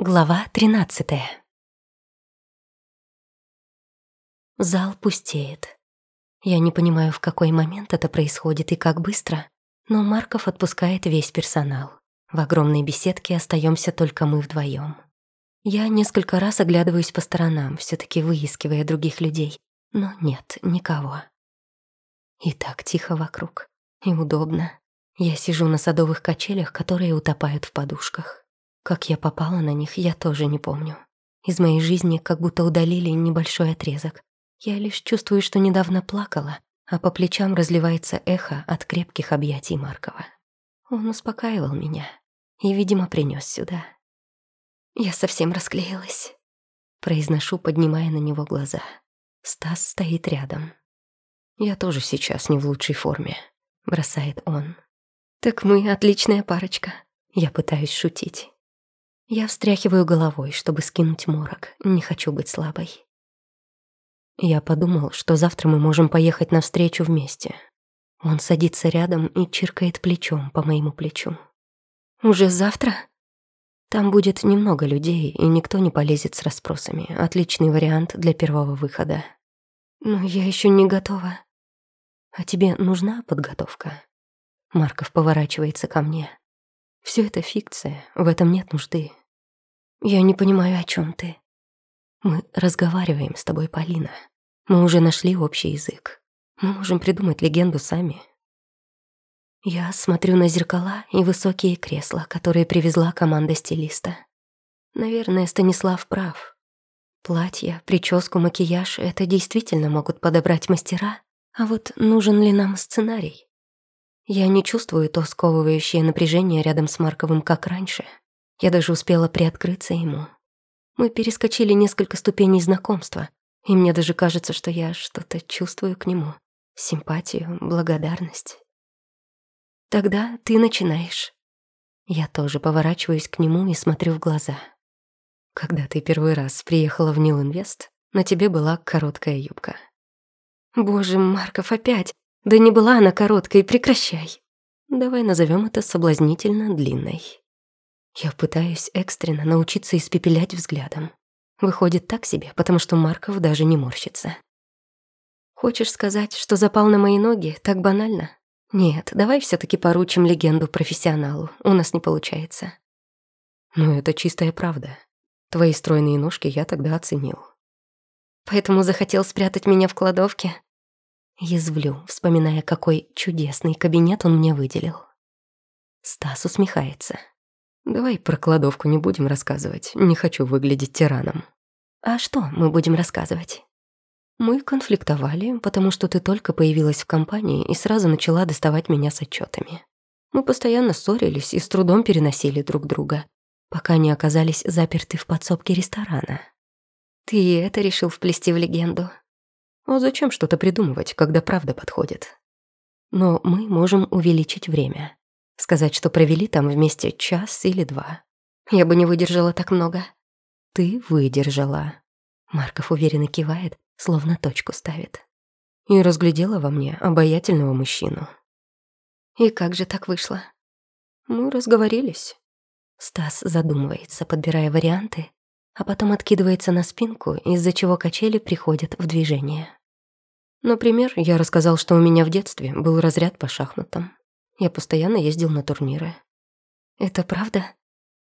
Глава 13 Зал пустеет. Я не понимаю, в какой момент это происходит и как быстро, но Марков отпускает весь персонал. В огромной беседке остаемся только мы вдвоем. Я несколько раз оглядываюсь по сторонам, все таки выискивая других людей, но нет никого. И так тихо вокруг, и удобно. Я сижу на садовых качелях, которые утопают в подушках. Как я попала на них, я тоже не помню. Из моей жизни как будто удалили небольшой отрезок. Я лишь чувствую, что недавно плакала, а по плечам разливается эхо от крепких объятий Маркова. Он успокаивал меня и, видимо, принес сюда. Я совсем расклеилась. Произношу, поднимая на него глаза. Стас стоит рядом. «Я тоже сейчас не в лучшей форме», — бросает он. «Так мы отличная парочка». Я пытаюсь шутить. Я встряхиваю головой, чтобы скинуть морок. Не хочу быть слабой. Я подумал, что завтра мы можем поехать навстречу вместе. Он садится рядом и чиркает плечом по моему плечу. «Уже завтра?» Там будет немного людей, и никто не полезет с расспросами. Отличный вариант для первого выхода. Но я еще не готова. А тебе нужна подготовка? Марков поворачивается ко мне. Все это фикция, в этом нет нужды. Я не понимаю, о чем ты. Мы разговариваем с тобой, Полина. Мы уже нашли общий язык. Мы можем придумать легенду сами. Я смотрю на зеркала и высокие кресла, которые привезла команда стилиста. Наверное, Станислав прав. Платья, прическу, макияж — это действительно могут подобрать мастера, а вот нужен ли нам сценарий? Я не чувствую то сковывающее напряжение рядом с Марковым, как раньше. Я даже успела приоткрыться ему. Мы перескочили несколько ступеней знакомства, и мне даже кажется, что я что-то чувствую к нему. Симпатию, благодарность. Тогда ты начинаешь. Я тоже поворачиваюсь к нему и смотрю в глаза. Когда ты первый раз приехала в Нил Инвест, на тебе была короткая юбка. Боже, Марков, опять! Да не была она короткой, прекращай. Давай назовем это соблазнительно длинной. Я пытаюсь экстренно научиться испепелять взглядом. Выходит так себе, потому что Марков даже не морщится. Хочешь сказать, что запал на мои ноги так банально? Нет, давай все таки поручим легенду профессионалу. У нас не получается. Ну, это чистая правда. Твои стройные ножки я тогда оценил. Поэтому захотел спрятать меня в кладовке? Язвлю, вспоминая, какой чудесный кабинет он мне выделил. Стас усмехается. «Давай про кладовку не будем рассказывать. Не хочу выглядеть тираном». «А что мы будем рассказывать?» «Мы конфликтовали, потому что ты только появилась в компании и сразу начала доставать меня с отчетами. Мы постоянно ссорились и с трудом переносили друг друга, пока не оказались заперты в подсобке ресторана. Ты это решил вплести в легенду?» А зачем что-то придумывать, когда правда подходит? Но мы можем увеличить время. Сказать, что провели там вместе час или два. Я бы не выдержала так много. Ты выдержала. Марков уверенно кивает, словно точку ставит. И разглядела во мне обаятельного мужчину. И как же так вышло? Мы разговорились. Стас задумывается, подбирая варианты, а потом откидывается на спинку, из-за чего качели приходят в движение. Например, я рассказал, что у меня в детстве был разряд по шахматам. Я постоянно ездил на турниры. «Это правда?»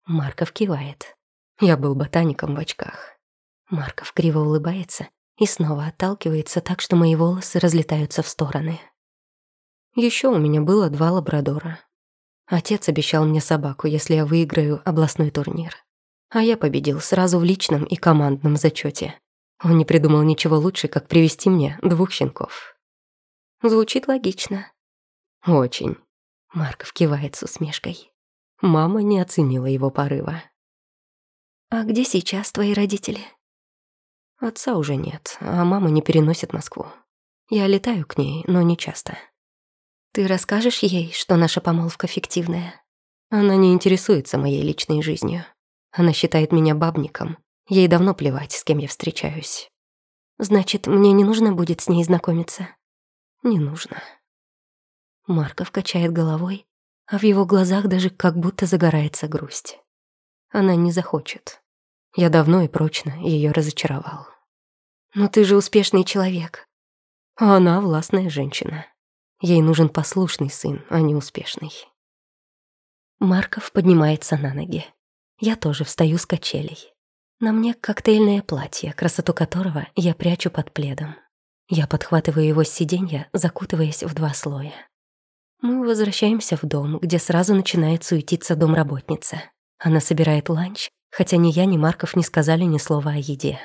Марков кивает. Я был ботаником в очках. Марков криво улыбается и снова отталкивается так, что мои волосы разлетаются в стороны. Еще у меня было два лабрадора. Отец обещал мне собаку, если я выиграю областной турнир. А я победил сразу в личном и командном зачете. Он не придумал ничего лучше, как привести мне двух щенков. Звучит логично. Очень. Марков кивает с усмешкой. Мама не оценила его порыва. А где сейчас твои родители? Отца уже нет, а мама не переносит Москву. Я летаю к ней, но не часто. Ты расскажешь ей, что наша помолвка фиктивная? Она не интересуется моей личной жизнью. Она считает меня бабником Ей давно плевать, с кем я встречаюсь. Значит, мне не нужно будет с ней знакомиться? Не нужно. Марков качает головой, а в его глазах даже как будто загорается грусть. Она не захочет. Я давно и прочно ее разочаровал. «Но ты же успешный человек». А она властная женщина. Ей нужен послушный сын, а не успешный. Марков поднимается на ноги. Я тоже встаю с качелей. На мне коктейльное платье, красоту которого я прячу под пледом. Я подхватываю его с сиденья, закутываясь в два слоя. Мы возвращаемся в дом, где сразу начинает суетиться домработница. Она собирает ланч, хотя ни я, ни Марков не сказали ни слова о еде.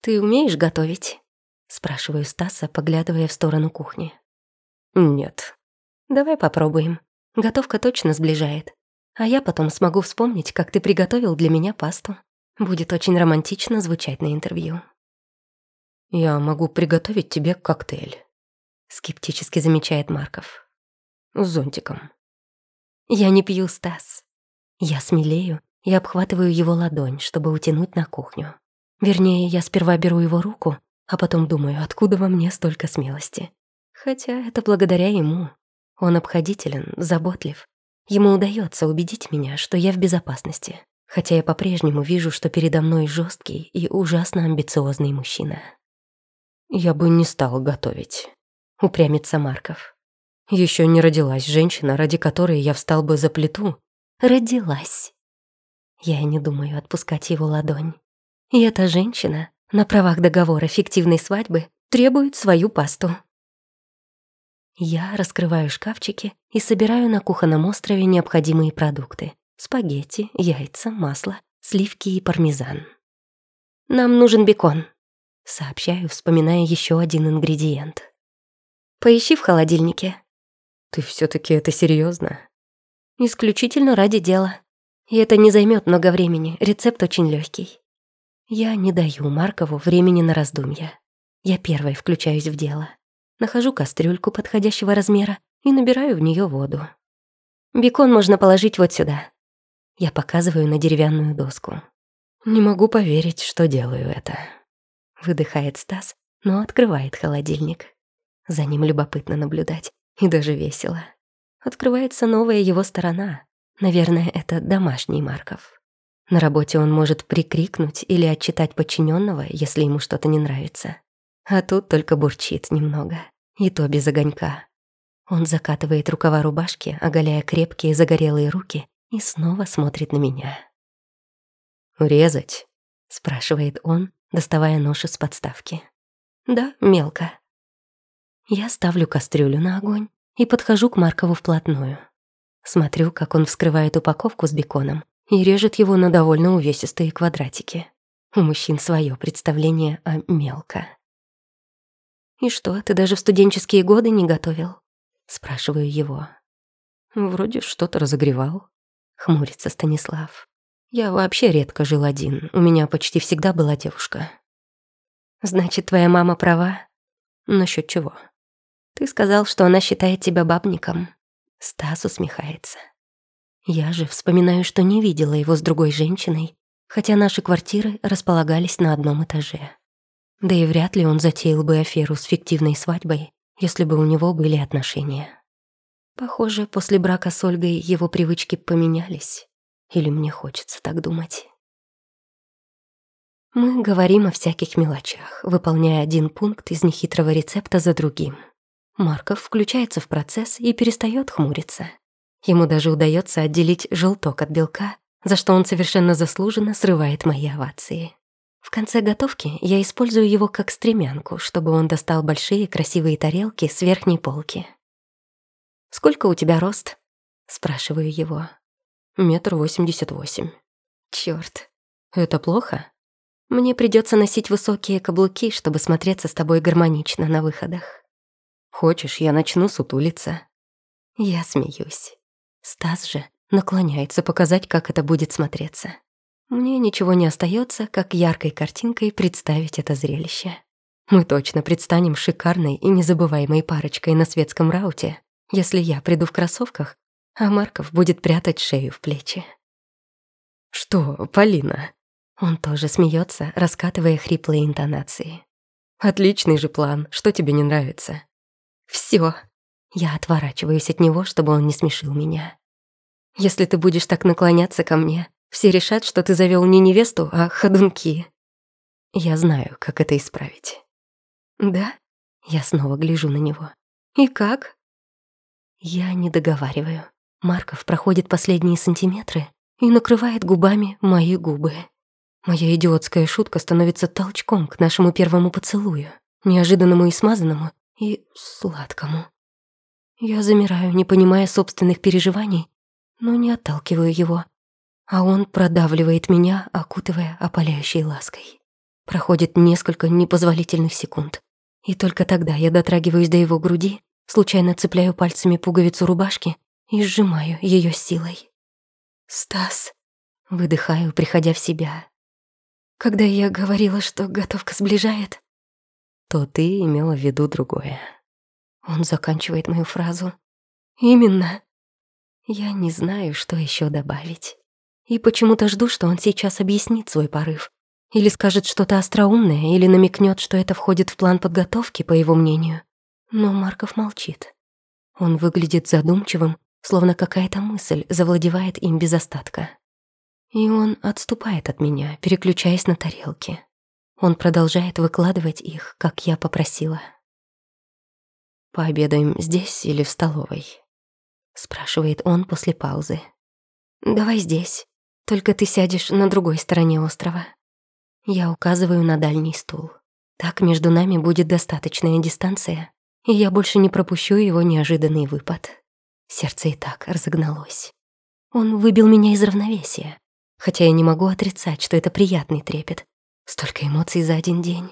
«Ты умеешь готовить?» — спрашиваю Стаса, поглядывая в сторону кухни. «Нет». «Давай попробуем. Готовка точно сближает. А я потом смогу вспомнить, как ты приготовил для меня пасту. Будет очень романтично звучать на интервью». «Я могу приготовить тебе коктейль», — скептически замечает Марков. «С зонтиком». «Я не пью, Стас». Я смелею и обхватываю его ладонь, чтобы утянуть на кухню. Вернее, я сперва беру его руку, а потом думаю, откуда во мне столько смелости. Хотя это благодаря ему. Он обходителен, заботлив. Ему удается убедить меня, что я в безопасности, хотя я по-прежнему вижу, что передо мной жесткий и ужасно амбициозный мужчина. «Я бы не стал готовить», — упрямится Марков. Еще не родилась женщина, ради которой я встал бы за плиту. Родилась. Я не думаю отпускать его ладонь. И эта женщина на правах договора фиктивной свадьбы требует свою пасту. Я раскрываю шкафчики и собираю на кухонном острове необходимые продукты. Спагетти, яйца, масло, сливки и пармезан. Нам нужен бекон. Сообщаю, вспоминая еще один ингредиент. Поищи в холодильнике. Ты все таки это серьезно? Исключительно ради дела. И это не займет много времени, рецепт очень легкий. Я не даю Маркову времени на раздумья. Я первой включаюсь в дело. Нахожу кастрюльку подходящего размера и набираю в нее воду. Бекон можно положить вот сюда. Я показываю на деревянную доску. Не могу поверить, что делаю это. Выдыхает Стас, но открывает холодильник. За ним любопытно наблюдать, и даже весело. Открывается новая его сторона. Наверное, это домашний Марков. На работе он может прикрикнуть или отчитать подчиненного, если ему что-то не нравится. А тут только бурчит немного, и то без огонька. Он закатывает рукава рубашки, оголяя крепкие загорелые руки, и снова смотрит на меня. «Резать?» — спрашивает он, доставая нож из подставки. «Да, мелко». Я ставлю кастрюлю на огонь и подхожу к Маркову вплотную. Смотрю, как он вскрывает упаковку с беконом и режет его на довольно увесистые квадратики. У мужчин свое представление о мелко. «И что, ты даже в студенческие годы не готовил?» Спрашиваю его. «Вроде что-то разогревал», — хмурится Станислав. Я вообще редко жил один, у меня почти всегда была девушка. Значит, твоя мама права? Насчет чего? Ты сказал, что она считает тебя бабником. Стас усмехается. Я же вспоминаю, что не видела его с другой женщиной, хотя наши квартиры располагались на одном этаже. Да и вряд ли он затеял бы аферу с фиктивной свадьбой, если бы у него были отношения. Похоже, после брака с Ольгой его привычки поменялись. Или мне хочется так думать? Мы говорим о всяких мелочах, выполняя один пункт из нехитрого рецепта за другим. Марков включается в процесс и перестает хмуриться. Ему даже удается отделить желток от белка, за что он совершенно заслуженно срывает мои овации. В конце готовки я использую его как стремянку, чтобы он достал большие красивые тарелки с верхней полки. «Сколько у тебя рост?» — спрашиваю его. Метр восемьдесят восемь. Чёрт. Это плохо? Мне придётся носить высокие каблуки, чтобы смотреться с тобой гармонично на выходах. Хочешь, я начну сутулиться? Я смеюсь. Стас же наклоняется показать, как это будет смотреться. Мне ничего не остаётся, как яркой картинкой представить это зрелище. Мы точно предстанем шикарной и незабываемой парочкой на светском рауте, если я приду в кроссовках, а Марков будет прятать шею в плечи. «Что, Полина?» Он тоже смеется, раскатывая хриплые интонации. «Отличный же план. Что тебе не нравится?» «Всё». Я отворачиваюсь от него, чтобы он не смешил меня. «Если ты будешь так наклоняться ко мне, Все решат, что ты завел не невесту, а ходунки. Я знаю, как это исправить. Да? Я снова гляжу на него. И как? Я не договариваю. Марков проходит последние сантиметры и накрывает губами мои губы. Моя идиотская шутка становится толчком к нашему первому поцелую, неожиданному и смазанному, и сладкому. Я замираю, не понимая собственных переживаний, но не отталкиваю его, а он продавливает меня, окутывая опаляющей лаской. Проходит несколько непозволительных секунд, и только тогда я дотрагиваюсь до его груди, случайно цепляю пальцами пуговицу рубашки и сжимаю ее силой. «Стас», — выдыхаю, приходя в себя. «Когда я говорила, что готовка сближает...» «То ты имела в виду другое». Он заканчивает мою фразу. «Именно». Я не знаю, что еще добавить. И почему-то жду, что он сейчас объяснит свой порыв. Или скажет что-то остроумное, или намекнет, что это входит в план подготовки, по его мнению. Но Марков молчит. Он выглядит задумчивым, словно какая-то мысль завладевает им без остатка. И он отступает от меня, переключаясь на тарелки. Он продолжает выкладывать их, как я попросила. «Пообедаем здесь или в столовой?» Спрашивает он после паузы. «Давай здесь. Только ты сядешь на другой стороне острова». Я указываю на дальний стул. Так между нами будет достаточная дистанция, и я больше не пропущу его неожиданный выпад. Сердце и так разогналось. Он выбил меня из равновесия, хотя я не могу отрицать, что это приятный трепет. Столько эмоций за один день.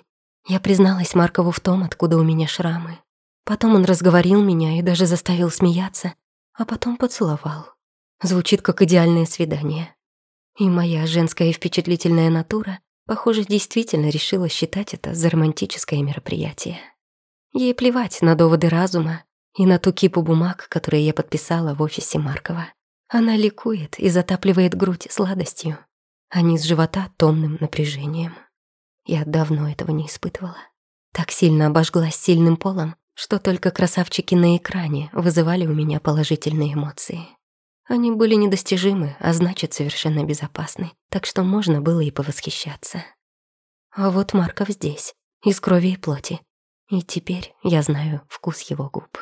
Я призналась Маркову в том, откуда у меня шрамы. Потом он разговорил меня и даже заставил смеяться, а потом поцеловал. Звучит как идеальное свидание. И моя женская впечатлительная натура, похоже, действительно решила считать это за романтическое мероприятие. Ей плевать на доводы разума и на ту кипу бумаг, которые я подписала в офисе Маркова. Она ликует и затапливает грудь сладостью, а низ живота — томным напряжением. Я давно этого не испытывала. Так сильно обожглась сильным полом, что только красавчики на экране вызывали у меня положительные эмоции. Они были недостижимы, а значит, совершенно безопасны, так что можно было и повосхищаться. А вот Марков здесь, из крови и плоти, и теперь я знаю вкус его губ.